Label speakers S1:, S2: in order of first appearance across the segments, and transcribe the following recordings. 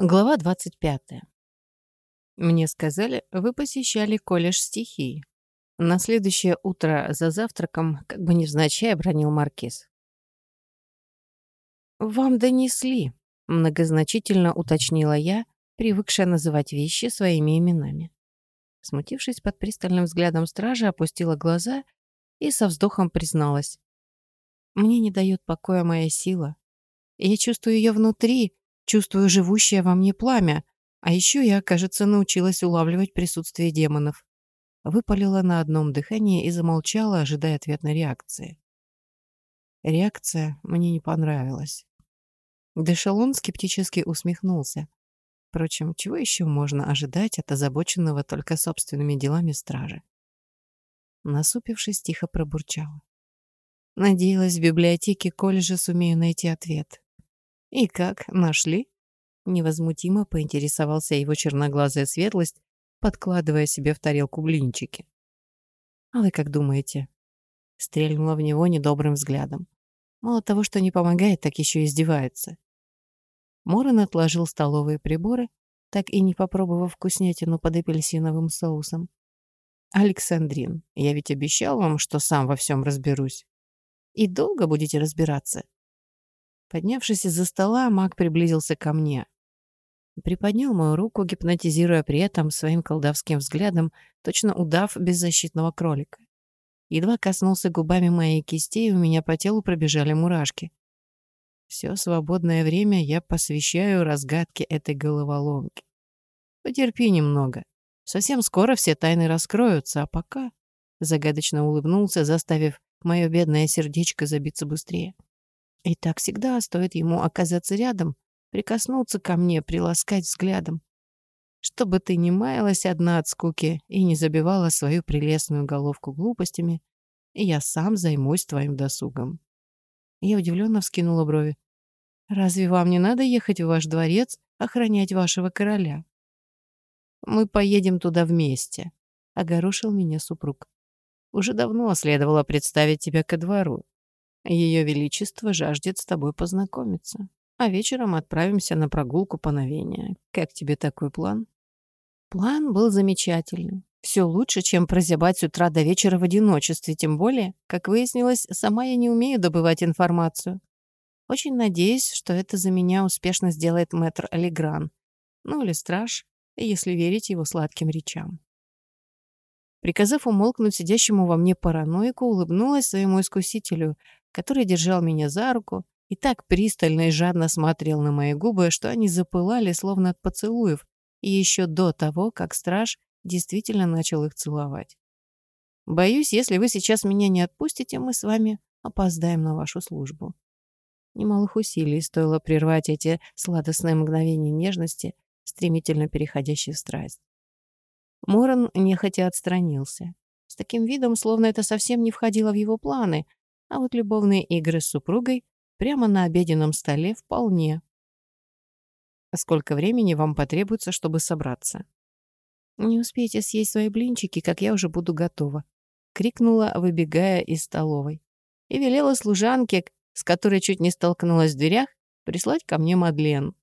S1: Глава 25. Мне сказали, вы посещали колледж стихий. На следующее утро за завтраком, как бы невзначай, бронил Маркиз. «Вам донесли», — многозначительно уточнила я, привыкшая называть вещи своими именами. Смутившись под пристальным взглядом стражи, опустила глаза и со вздохом призналась. «Мне не дает покоя моя сила. Я чувствую ее внутри, чувствую живущее во мне пламя, а еще я, кажется, научилась улавливать присутствие демонов. Выпалила на одном дыхании и замолчала, ожидая ответной реакции. Реакция мне не понравилась. Дешалон скептически усмехнулся. Впрочем, чего еще можно ожидать от озабоченного только собственными делами стражи? Насупившись, тихо пробурчала. Надеялась, в библиотеке колледжа сумею найти ответ. «И как, нашли?» Невозмутимо поинтересовался его черноглазая светлость, подкладывая себе в тарелку блинчики. «А вы как думаете?» Стрельнула в него недобрым взглядом. Мало того, что не помогает, так еще издевается. Моран отложил столовые приборы, так и не попробовав вкуснятину под апельсиновым соусом. «Александрин, я ведь обещал вам, что сам во всем разберусь. И долго будете разбираться?» Поднявшись из-за стола, маг приблизился ко мне. Приподнял мою руку, гипнотизируя при этом своим колдовским взглядом, точно удав беззащитного кролика. Едва коснулся губами моей кисти, и у меня по телу пробежали мурашки. Все свободное время я посвящаю разгадке этой головоломки. Потерпи немного. Совсем скоро все тайны раскроются, а пока... Загадочно улыбнулся, заставив мое бедное сердечко забиться быстрее. И так всегда стоит ему оказаться рядом, прикоснуться ко мне, приласкать взглядом. Чтобы ты не маялась одна от скуки и не забивала свою прелестную головку глупостями, я сам займусь твоим досугом. Я удивленно вскинула брови. «Разве вам не надо ехать в ваш дворец, охранять вашего короля?» «Мы поедем туда вместе», — огорошил меня супруг. «Уже давно следовало представить тебя ко двору. Ее Величество жаждет с тобой познакомиться. А вечером отправимся на прогулку по новения. Как тебе такой план? План был замечательный. Все лучше, чем прозябать с утра до вечера в одиночестве, тем более, как выяснилось, сама я не умею добывать информацию. Очень надеюсь, что это за меня успешно сделает мэтр Алигран. Ну или страж, если верить его сладким речам. Приказав умолкнуть сидящему во мне параноику, улыбнулась своему искусителю, который держал меня за руку и так пристально и жадно смотрел на мои губы, что они запылали, словно от поцелуев, и еще до того, как страж действительно начал их целовать. «Боюсь, если вы сейчас меня не отпустите, мы с вами опоздаем на вашу службу». Немалых усилий стоило прервать эти сладостные мгновения нежности, стремительно переходящие в страсть. Моран нехотя отстранился. С таким видом, словно это совсем не входило в его планы, а вот любовные игры с супругой прямо на обеденном столе вполне. А сколько времени вам потребуется, чтобы собраться? Не успеете съесть свои блинчики, как я уже буду готова, крикнула, выбегая из столовой. И велела служанке, с которой чуть не столкнулась в дверях, прислать ко мне Мадлен.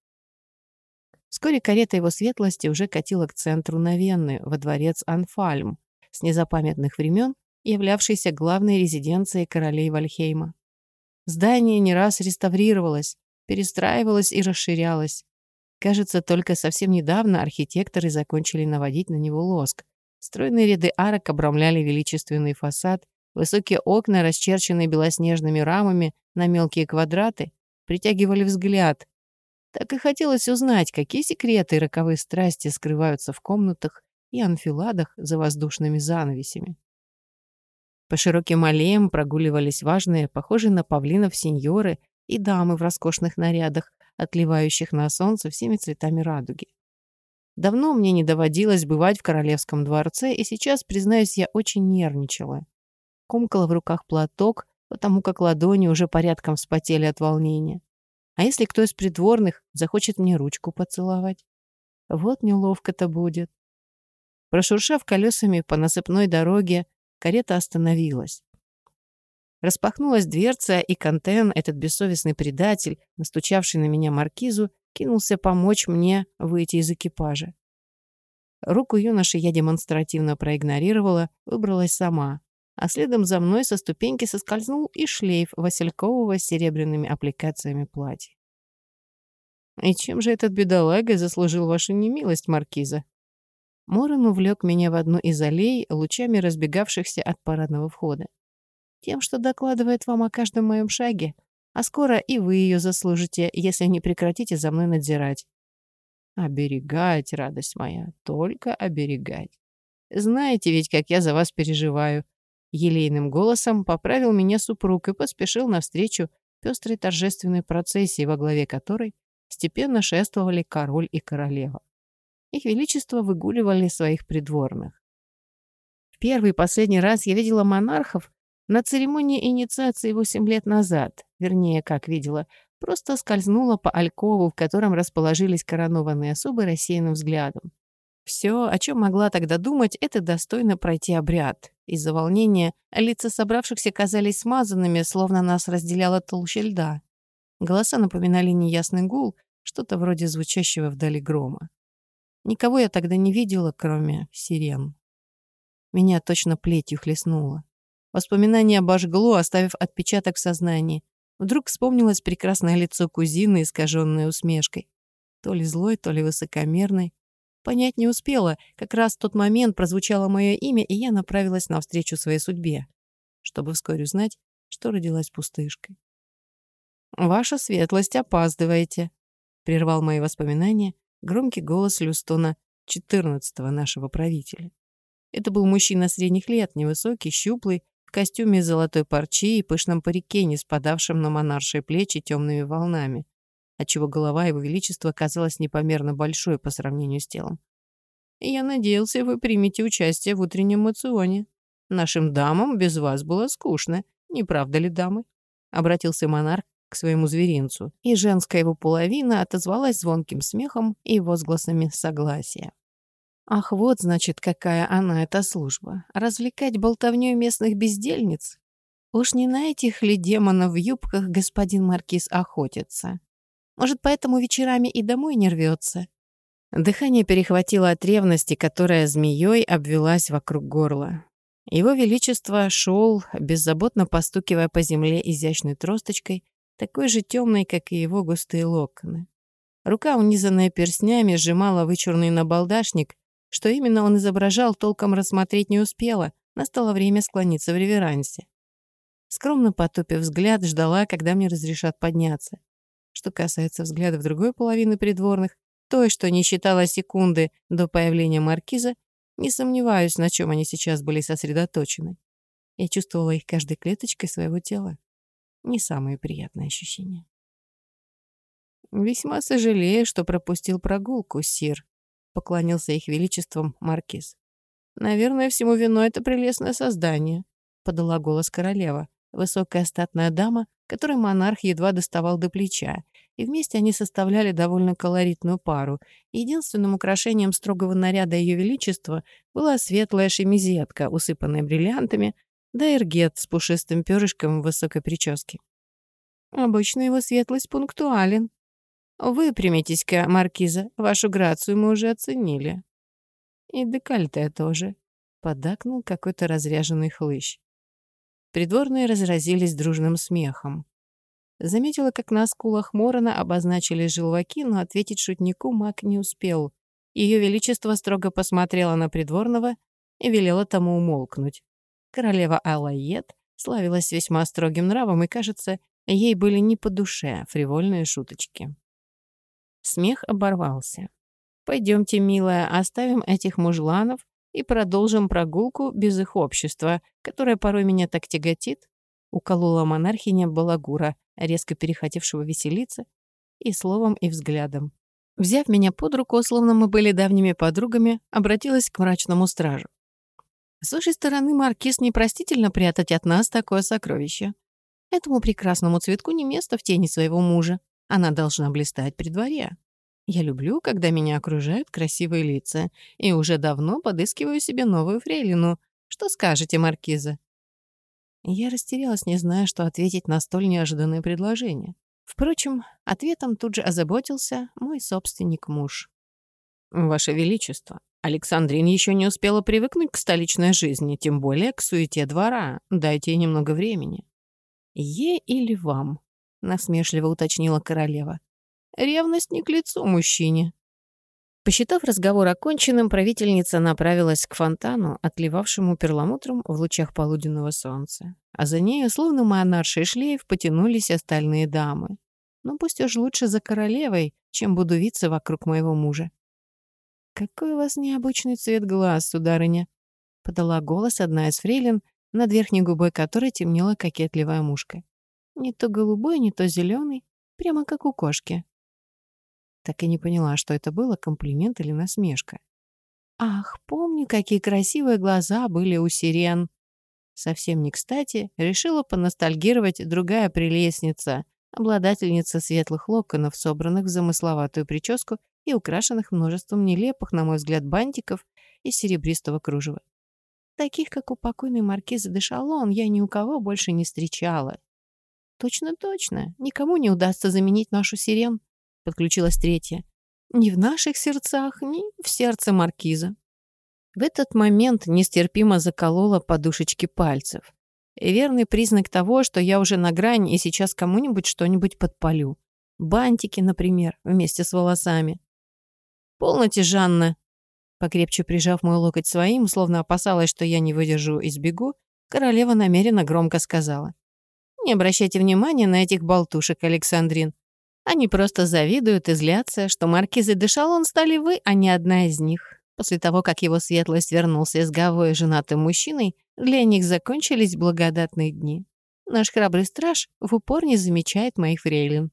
S1: Вскоре карета его светлости уже катила к центру Навенны, во дворец Анфальм, с незапамятных времен являвшейся главной резиденцией королей Вальхейма. Здание не раз реставрировалось, перестраивалось и расширялось. Кажется, только совсем недавно архитекторы закончили наводить на него лоск. Стройные ряды арок обрамляли величественный фасад, высокие окна, расчерченные белоснежными рамами на мелкие квадраты, притягивали взгляд. Так и хотелось узнать, какие секреты и роковые страсти скрываются в комнатах и анфиладах за воздушными занавесями. По широким аллеям прогуливались важные, похожие на павлинов сеньоры и дамы в роскошных нарядах, отливающих на солнце всеми цветами радуги. Давно мне не доводилось бывать в королевском дворце, и сейчас, признаюсь, я очень нервничала. Комкала в руках платок, потому как ладони уже порядком вспотели от волнения. А если кто из придворных захочет мне ручку поцеловать? Вот неловко-то будет. Прошуршав колесами по насыпной дороге, Карета остановилась. Распахнулась дверца, и Кантен, этот бессовестный предатель, настучавший на меня маркизу, кинулся помочь мне выйти из экипажа. Руку юноши я демонстративно проигнорировала, выбралась сама, а следом за мной со ступеньки соскользнул и шлейф василькового с серебряными аппликациями платья. «И чем же этот бедолага заслужил вашу немилость, маркиза?» Моран увлек меня в одну из аллей, лучами разбегавшихся от парадного входа. «Тем, что докладывает вам о каждом моем шаге, а скоро и вы ее заслужите, если не прекратите за мной надзирать». «Оберегать, радость моя, только оберегать. Знаете ведь, как я за вас переживаю». Елейным голосом поправил меня супруг и поспешил навстречу пестрой торжественной процессии, во главе которой степенно шествовали король и королева. Их величество выгуливали своих придворных. В первый и последний раз я видела монархов на церемонии инициации восемь лет назад, вернее, как видела, просто скользнула по алькову, в котором расположились коронованные особы рассеянным взглядом. Все, о чем могла тогда думать, это достойно пройти обряд. Из-за волнения лица собравшихся казались смазанными, словно нас разделяла толща льда. Голоса напоминали неясный гул, что-то вроде звучащего вдали грома. Никого я тогда не видела, кроме сирен. Меня точно плетью хлестнуло. Воспоминание обожгло, оставив отпечаток в сознании. Вдруг вспомнилось прекрасное лицо кузины, искаженное усмешкой. То ли злой, то ли высокомерной. Понять не успела. Как раз в тот момент прозвучало мое имя, и я направилась навстречу своей судьбе, чтобы вскоре узнать, что родилась пустышкой. «Ваша светлость, опаздываете», — прервал мои воспоминания громкий голос Люстона, четырнадцатого нашего правителя. Это был мужчина средних лет, невысокий, щуплый, в костюме из золотой парчи и пышном парике, не спадавшем на монаршие плечи темными волнами, отчего голова его величества казалась непомерно большой по сравнению с телом. «Я надеялся, вы примете участие в утреннем мационе. Нашим дамам без вас было скучно, не правда ли, дамы?» — обратился монарх к своему зверинцу, и женская его половина отозвалась звонким смехом и возгласами согласия. Ах, вот, значит, какая она, эта служба. Развлекать болтовнёй местных бездельниц? Уж не на этих ли демонов в юбках господин Маркиз охотится? Может, поэтому вечерами и домой не рвется? Дыхание перехватило от ревности, которая змеей обвелась вокруг горла. Его Величество шел, беззаботно постукивая по земле изящной тросточкой, такой же темной, как и его густые локоны. Рука, унизанная перстнями, сжимала вычурный набалдашник. Что именно он изображал, толком рассмотреть не успела. Настало время склониться в реверансе. Скромно потупив взгляд, ждала, когда мне разрешат подняться. Что касается взглядов другой половины придворных, той, что не считала секунды до появления маркиза, не сомневаюсь, на чем они сейчас были сосредоточены. Я чувствовала их каждой клеточкой своего тела. Не самые приятные ощущения. «Весьма сожалею, что пропустил прогулку, сир», — поклонился их величеством маркиз. «Наверное, всему виной это прелестное создание», — подала голос королева, высокая статная дама, которой монарх едва доставал до плеча, и вместе они составляли довольно колоритную пару. Единственным украшением строгого наряда Ее Величества была светлая шемизетка, усыпанная бриллиантами, да эргет с пушистым перышком в высокой прическе. Обычно его светлость пунктуален. Выпрямитесь-ка, маркиза, вашу грацию мы уже оценили. И декольте тоже, подакнул какой-то разряженный хлыщ. Придворные разразились дружным смехом. Заметила, как на скулах Морона обозначились желваки, но ответить шутнику маг не успел. Ее Величество строго посмотрела на придворного и велела тому умолкнуть. Королева Аллаед славилась весьма строгим нравом, и, кажется, ей были не по душе фривольные шуточки. Смех оборвался. «Пойдемте, милая, оставим этих мужланов и продолжим прогулку без их общества, которое порой меня так тяготит», уколола монархиня Балагура, резко перехотевшего веселиться, и словом, и взглядом. Взяв меня под руку, словно мы были давними подругами, обратилась к мрачному стражу. С вашей стороны, Маркиз, непростительно прятать от нас такое сокровище. Этому прекрасному цветку не место в тени своего мужа. Она должна блистать при дворе. Я люблю, когда меня окружают красивые лица, и уже давно подыскиваю себе новую фрейлину. Что скажете, Маркиза?» Я растерялась, не зная, что ответить на столь неожиданное предложение. Впрочем, ответом тут же озаботился мой собственник-муж. «Ваше Величество, Александрин еще не успела привыкнуть к столичной жизни, тем более к суете двора. Дайте ей немного времени». «Е или вам?» — насмешливо уточнила королева. «Ревность не к лицу мужчине». Посчитав разговор оконченным, правительница направилась к фонтану, отливавшему перламутром в лучах полуденного солнца. А за ней, словно монарший шлейф, потянулись остальные дамы. Ну пусть уж лучше за королевой, чем буду виться вокруг моего мужа. «Какой у вас необычный цвет глаз, сударыня!» — подала голос одна из фрейлин, над верхней губой которой темнела кокетливая мушка. Не то голубой, не то зеленый, прямо как у кошки. Так и не поняла, что это было, комплимент или насмешка. Ах, помню, какие красивые глаза были у сирен. Совсем не кстати решила поностальгировать другая прелестница, обладательница светлых локонов, собранных в замысловатую прическу и украшенных множеством нелепых, на мой взгляд, бантиков из серебристого кружева. Таких, как у покойной маркизы де Шалон, я ни у кого больше не встречала. Точно-точно, никому не удастся заменить нашу сирен подключилась третья. «Ни в наших сердцах, ни в сердце маркиза». В этот момент нестерпимо заколола подушечки пальцев. Верный признак того, что я уже на грани и сейчас кому-нибудь что-нибудь подпалю. Бантики, например, вместе с волосами. «Полноте, Жанна!» Покрепче прижав мой локоть своим, словно опасалась, что я не выдержу и сбегу, королева намеренно громко сказала. «Не обращайте внимания на этих болтушек, Александрин. Они просто завидуют и злятся, что маркизы де Шалон стали вы, а не одна из них. После того, как его светлость вернулся из Гавоя женатым мужчиной, для них закончились благодатные дни. Наш храбрый страж в упор не замечает моих фрейлин.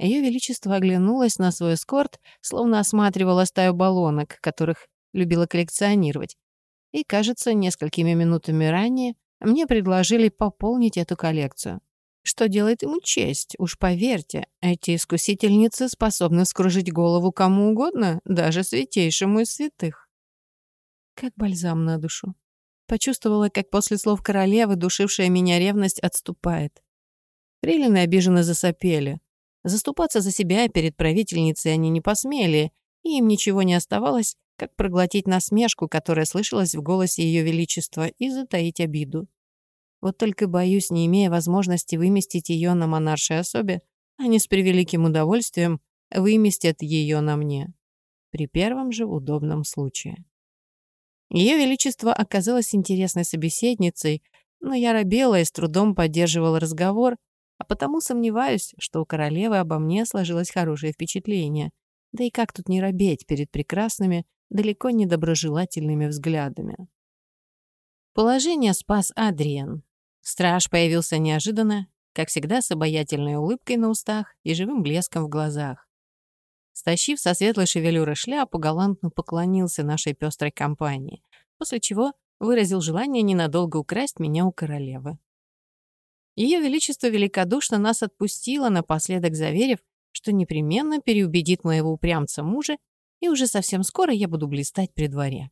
S1: Ее Величество оглянулось на свой эскорт, словно осматривала стаю баллонок, которых любила коллекционировать. И, кажется, несколькими минутами ранее мне предложили пополнить эту коллекцию что делает ему честь. Уж поверьте, эти искусительницы способны скружить голову кому угодно, даже святейшему из святых. Как бальзам на душу. Почувствовала, как после слов королевы душившая меня ревность отступает. Фрейлины обиженно засопели. Заступаться за себя перед правительницей они не посмели, и им ничего не оставалось, как проглотить насмешку, которая слышалась в голосе Ее Величества, и затаить обиду. Вот только боюсь, не имея возможности выместить ее на монаршей особе, они с превеликим удовольствием выместят ее на мне. При первом же удобном случае. Ее Величество оказалось интересной собеседницей, но я робела и с трудом поддерживала разговор, а потому сомневаюсь, что у королевы обо мне сложилось хорошее впечатление. Да и как тут не робеть перед прекрасными, далеко не доброжелательными взглядами. Положение спас Адриан. Страж появился неожиданно, как всегда с обаятельной улыбкой на устах и живым блеском в глазах. Стащив со светлой шевелюры шляпу, галантно поклонился нашей пестрой компании, после чего выразил желание ненадолго украсть меня у королевы. Ее Величество великодушно нас отпустило, напоследок заверив, что непременно переубедит моего упрямца мужа, и уже совсем скоро я буду блистать при дворе.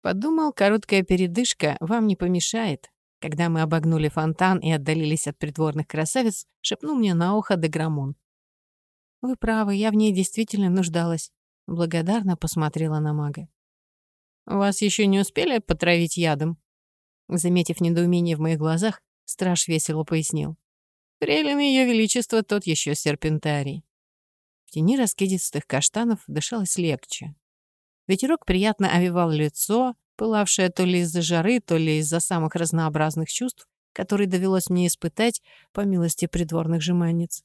S1: Подумал, короткая передышка вам не помешает, когда мы обогнули фонтан и отдалились от придворных красавиц, шепнул мне на ухо Деграмон. «Вы правы, я в ней действительно нуждалась», — благодарно посмотрела на мага. «Вас еще не успели потравить ядом?» Заметив недоумение в моих глазах, страж весело пояснил. «Фрейлин Ее Величество тот еще серпентарий». В тени раскидистых каштанов дышалось легче. Ветерок приятно овивал лицо, пылавшая то ли из-за жары, то ли из-за самых разнообразных чувств, которые довелось мне испытать по милости придворных жеманниц.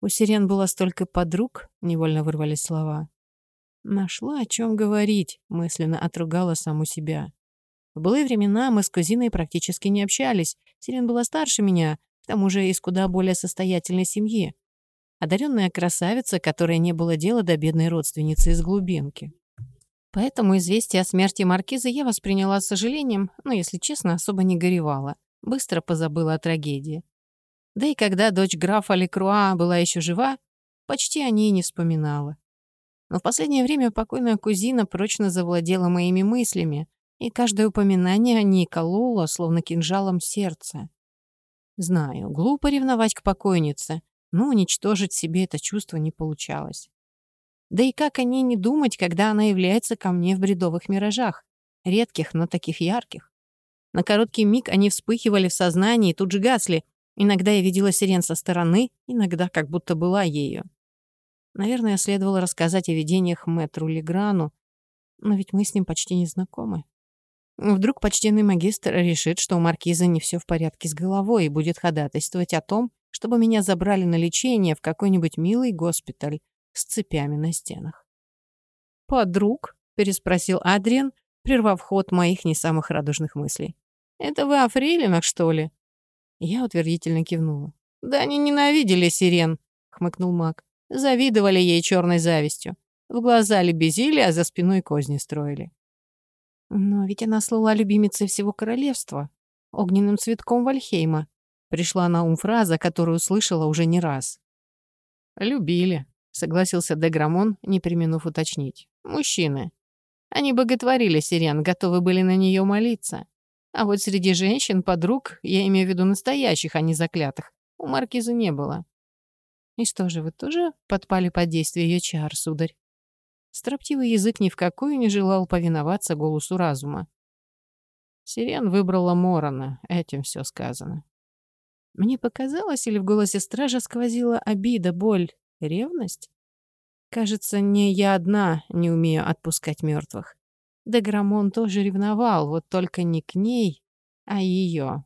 S1: У сирен было столько подруг, невольно вырвались слова. Нашла о чем говорить, мысленно отругала саму себя. В былые времена мы с кузиной практически не общались. Сирен была старше меня, к тому же из куда более состоятельной семьи. Одаренная красавица, которой не было дела до бедной родственницы из глубинки. Поэтому известие о смерти маркиза я восприняла с сожалением, но, если честно, особо не горевала. Быстро позабыла о трагедии. Да и когда дочь графа Лекруа была еще жива, почти о ней не вспоминала. Но в последнее время покойная кузина прочно завладела моими мыслями, и каждое упоминание о ней кололо, словно кинжалом сердце. Знаю, глупо ревновать к покойнице, но уничтожить себе это чувство не получалось. Да и как о ней не думать, когда она является ко мне в бредовых миражах, редких, но таких ярких. На короткий миг они вспыхивали в сознании и тут же гасли. Иногда я видела сирен со стороны, иногда как будто была ею. Наверное, следовало рассказать о видениях мэтру Леграну, но ведь мы с ним почти не знакомы. Вдруг почтенный магистр решит, что у маркиза не все в порядке с головой и будет ходатайствовать о том, чтобы меня забрали на лечение в какой-нибудь милый госпиталь с цепями на стенах. «Подруг?» — переспросил Адриан, прервав ход моих не самых радужных мыслей. «Это вы о фрейлинах, что ли?» Я утвердительно кивнула. «Да они ненавидели сирен», — хмыкнул маг. «Завидовали ей черной завистью. В глаза лебезили, а за спиной козни строили». «Но ведь она слыла любимицей всего королевства, огненным цветком Вальхейма», Пришла на ум фраза, которую слышала уже не раз. «Любили», — согласился Деграмон, не применув уточнить. «Мужчины. Они боготворили сирен, готовы были на нее молиться. А вот среди женщин, подруг, я имею в виду настоящих, а не заклятых, у маркиза не было. И что же, вы тоже подпали под действие ее чар, сударь? Строптивый язык ни в какую не желал повиноваться голосу разума. Сирен выбрала Морона, этим все сказано. Мне показалось, или в голосе стража сквозила обида, боль, ревность? Кажется, не я одна не умею отпускать мертвых. Деграмон тоже ревновал, вот только не к ней, а ее.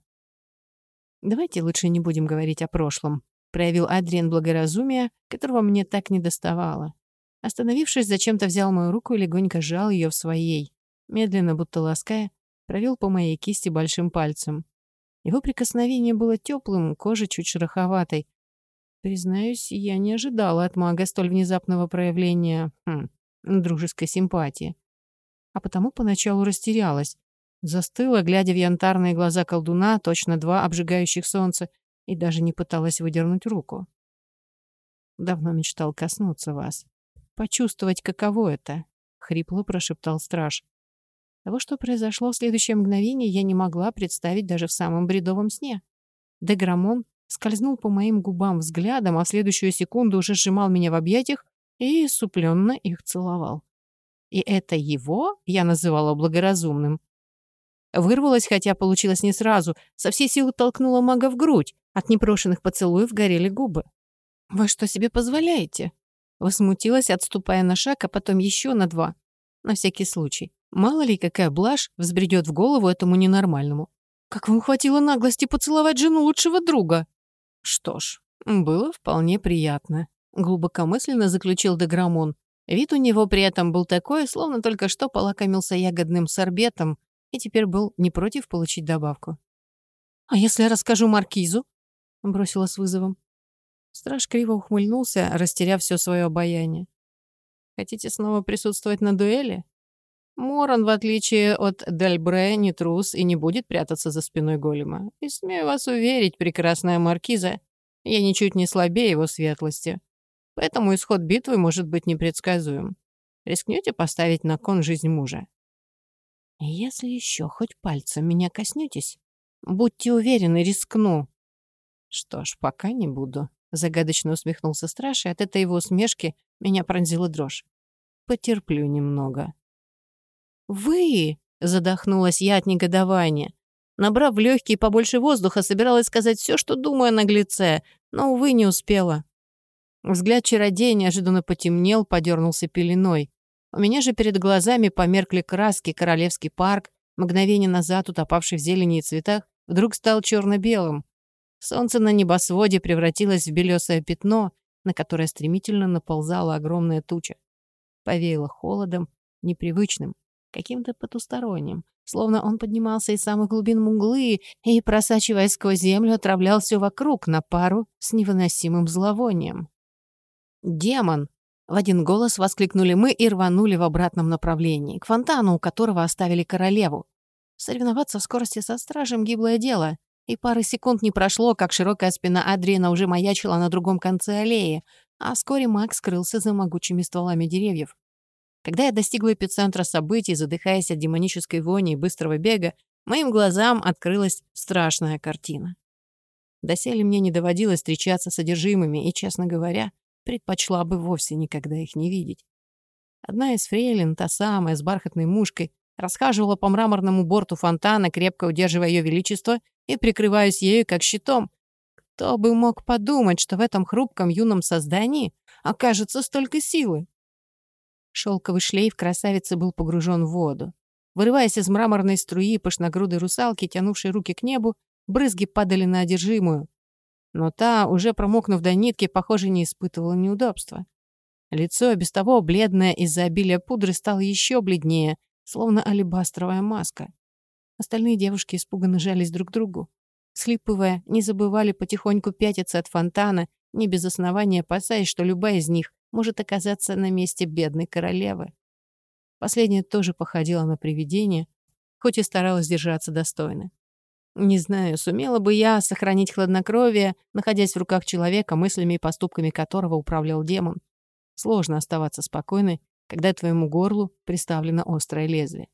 S1: «Давайте лучше не будем говорить о прошлом», — проявил Адриан благоразумие, которого мне так не доставало. Остановившись, зачем-то взял мою руку и легонько сжал ее в своей. Медленно, будто лаская, провел по моей кисти большим пальцем. Его прикосновение было теплым, кожа чуть шероховатой. Признаюсь, я не ожидала от мага столь внезапного проявления хм, дружеской симпатии. А потому поначалу растерялась. Застыла, глядя в янтарные глаза колдуна, точно два обжигающих солнца, и даже не пыталась выдернуть руку. Давно мечтал коснуться вас. Почувствовать, каково это, — хрипло прошептал страж. Того, что произошло в следующее мгновение, я не могла представить даже в самом бредовом сне. Деграмон скользнул по моим губам взглядом, а в следующую секунду уже сжимал меня в объятиях и супленно их целовал. И это его я называла благоразумным. Вырвалась, хотя получилось не сразу, со всей силы толкнула мага в грудь. От непрошенных поцелуев горели губы. «Вы что себе позволяете?» Возмутилась, отступая на шаг, а потом еще на два. На всякий случай. Мало ли, какая блажь взбредет в голову этому ненормальному. Как вам хватило наглости поцеловать жену лучшего друга? Что ж, было вполне приятно. Глубокомысленно заключил Деграмон. Вид у него при этом был такой, словно только что полакомился ягодным сорбетом и теперь был не против получить добавку. «А если я расскажу Маркизу?» — бросила с вызовом. Страж криво ухмыльнулся, растеряв все свое обаяние. «Хотите снова присутствовать на дуэли?» Моран, в отличие от Дельбре, не трус и не будет прятаться за спиной голема. И смею вас уверить, прекрасная маркиза, я ничуть не слабее его светлости. Поэтому исход битвы может быть непредсказуем. Рискнете поставить на кон жизнь мужа? Если еще хоть пальцем меня коснетесь, будьте уверены, рискну. Что ж, пока не буду. Загадочно усмехнулся страж, и от этой его усмешки меня пронзила дрожь. Потерплю немного. «Вы!» — задохнулась я от негодования. Набрав в легкие побольше воздуха, собиралась сказать все, что думаю о наглеце, но, увы, не успела. Взгляд чародея неожиданно потемнел, подернулся пеленой. У меня же перед глазами померкли краски, королевский парк, мгновение назад утопавший в зелени и цветах, вдруг стал черно-белым. Солнце на небосводе превратилось в белесое пятно, на которое стремительно наползала огромная туча. Повеяло холодом, непривычным, каким-то потусторонним, словно он поднимался из самых глубин мглы и, просачиваясь сквозь землю, отравлял все вокруг на пару с невыносимым зловонием. «Демон!» — в один голос воскликнули мы и рванули в обратном направлении, к фонтану, у которого оставили королеву. Соревноваться в скорости со стражем — гиблое дело, и пары секунд не прошло, как широкая спина Адриана уже маячила на другом конце аллеи, а вскоре Макс скрылся за могучими стволами деревьев. Когда я достигла эпицентра событий, задыхаясь от демонической вони и быстрого бега, моим глазам открылась страшная картина. Доселе мне не доводилось встречаться с содержимыми, и, честно говоря, предпочла бы вовсе никогда их не видеть. Одна из фрейлин, та самая, с бархатной мушкой, расхаживала по мраморному борту фонтана, крепко удерживая ее величество и прикрываясь ею как щитом. Кто бы мог подумать, что в этом хрупком юном создании окажется столько силы? Шелковый шлейф красавицы был погружен в воду. Вырываясь из мраморной струи пышногрудой русалки, тянувшей руки к небу, брызги падали на одержимую. Но та, уже промокнув до нитки, похоже, не испытывала неудобства. Лицо, без того бледное из-за обилия пудры, стало еще бледнее, словно алебастровая маска. Остальные девушки испуганно жались друг к другу. Слипывая, не забывали потихоньку пятиться от фонтана, не без основания опасаясь, что любая из них может оказаться на месте бедной королевы. Последняя тоже походила на привидение, хоть и старалась держаться достойно. Не знаю, сумела бы я сохранить хладнокровие, находясь в руках человека, мыслями и поступками которого управлял демон. Сложно оставаться спокойной, когда твоему горлу приставлено острое лезвие.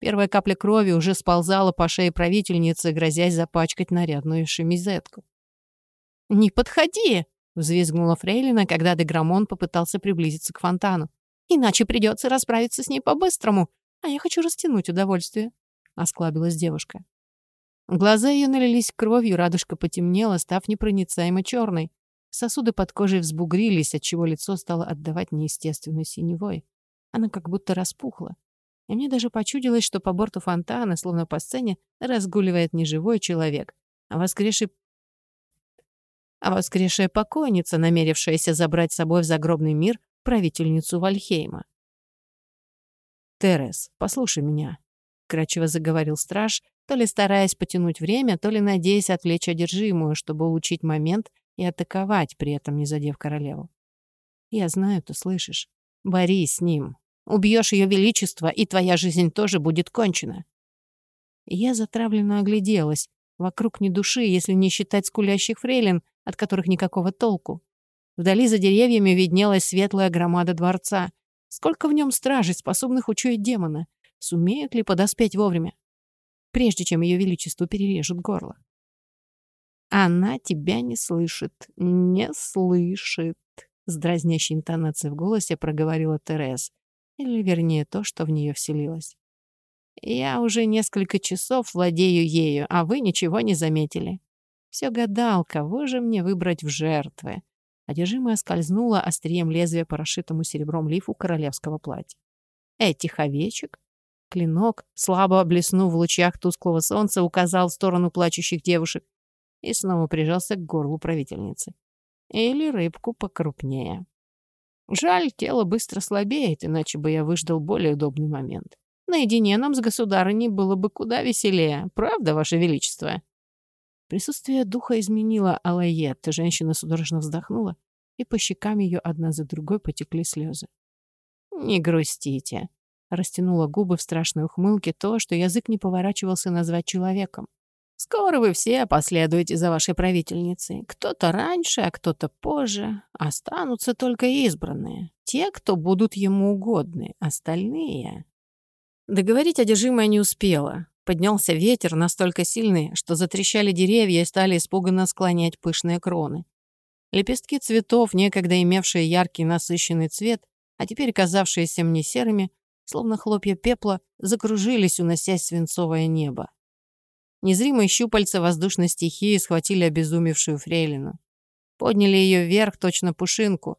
S1: Первая капля крови уже сползала по шее правительницы, грозясь запачкать нарядную шемизетку. «Не подходи!» — взвизгнула Фрейлина, когда Деграмон попытался приблизиться к фонтану. «Иначе придется расправиться с ней по-быстрому, а я хочу растянуть удовольствие», — осклабилась девушка. Глаза ее налились кровью, радужка потемнела, став непроницаемо черной. Сосуды под кожей взбугрились, отчего лицо стало отдавать неестественной синевой. Она как будто распухла. И мне даже почудилось, что по борту фонтана, словно по сцене, разгуливает не живой человек, а воскресший а воскресшая покойница, намерившаяся забрать с собой в загробный мир правительницу Вальхейма. «Терес, послушай меня», — кратчево заговорил страж, то ли стараясь потянуть время, то ли надеясь отвлечь одержимую, чтобы улучшить момент и атаковать, при этом не задев королеву. «Я знаю, ты слышишь. Борись с ним. Убьешь ее величество, и твоя жизнь тоже будет кончена». Я затравленно огляделась. Вокруг ни души, если не считать скулящих фрейлин, от которых никакого толку. Вдали за деревьями виднелась светлая громада дворца. Сколько в нем стражей, способных учуять демона? Сумеют ли подоспеть вовремя? Прежде чем ее величеству перережут горло. Она тебя не слышит, не слышит. С дразнящей интонацией в голосе проговорила Терез. Или, вернее, то, что в нее вселилось. Я уже несколько часов владею ею, а вы ничего не заметили. Все гадал, кого же мне выбрать в жертвы. Одержимая скользнула острием лезвия по расшитому серебром лифу королевского платья. Этих овечек? Клинок, слабо блеснув в лучах тусклого солнца, указал в сторону плачущих девушек и снова прижался к горлу правительницы. Или рыбку покрупнее. Жаль, тело быстро слабеет, иначе бы я выждал более удобный момент. Наедине нам с государыней было бы куда веселее, правда, Ваше Величество?» Присутствие духа изменило Алайет. Женщина судорожно вздохнула, и по щекам ее одна за другой потекли слезы. «Не грустите», — растянула губы в страшной ухмылке то, что язык не поворачивался назвать человеком. «Скоро вы все последуете за вашей правительницей. Кто-то раньше, а кто-то позже. Останутся только избранные. Те, кто будут ему угодны. Остальные...» Договорить одержимая не успела. Поднялся ветер настолько сильный, что затрещали деревья и стали испуганно склонять пышные кроны. Лепестки цветов, некогда имевшие яркий насыщенный цвет, а теперь казавшиеся мне серыми, словно хлопья пепла, закружились, уносясь свинцовое небо. Незримые щупальца воздушной стихии схватили обезумевшую фрейлину. Подняли ее вверх, точно пушинку,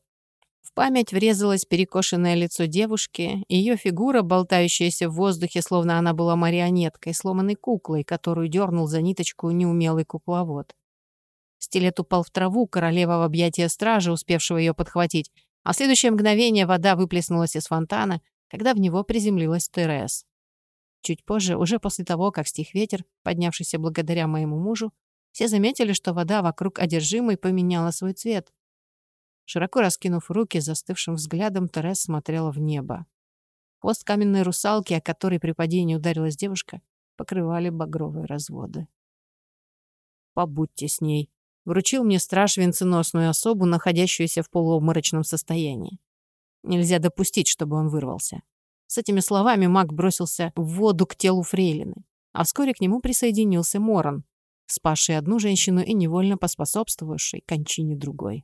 S1: в память врезалось перекошенное лицо девушки, ее фигура, болтающаяся в воздухе, словно она была марионеткой, сломанной куклой, которую дернул за ниточку неумелый кукловод. Стилет упал в траву, королева в объятия стража, успевшего ее подхватить, а в следующее мгновение вода выплеснулась из фонтана, когда в него приземлилась Терес. Чуть позже, уже после того, как стих ветер, поднявшийся благодаря моему мужу, все заметили, что вода вокруг одержимой поменяла свой цвет, Широко раскинув руки, застывшим взглядом Терес смотрела в небо. Хвост каменной русалки, о которой при падении ударилась девушка, покрывали багровые разводы. «Побудьте с ней», — вручил мне страж венценосную особу, находящуюся в полуобморочном состоянии. Нельзя допустить, чтобы он вырвался. С этими словами маг бросился в воду к телу фрейлины, а вскоре к нему присоединился Моран. спасший одну женщину и невольно поспособствовавший кончине другой.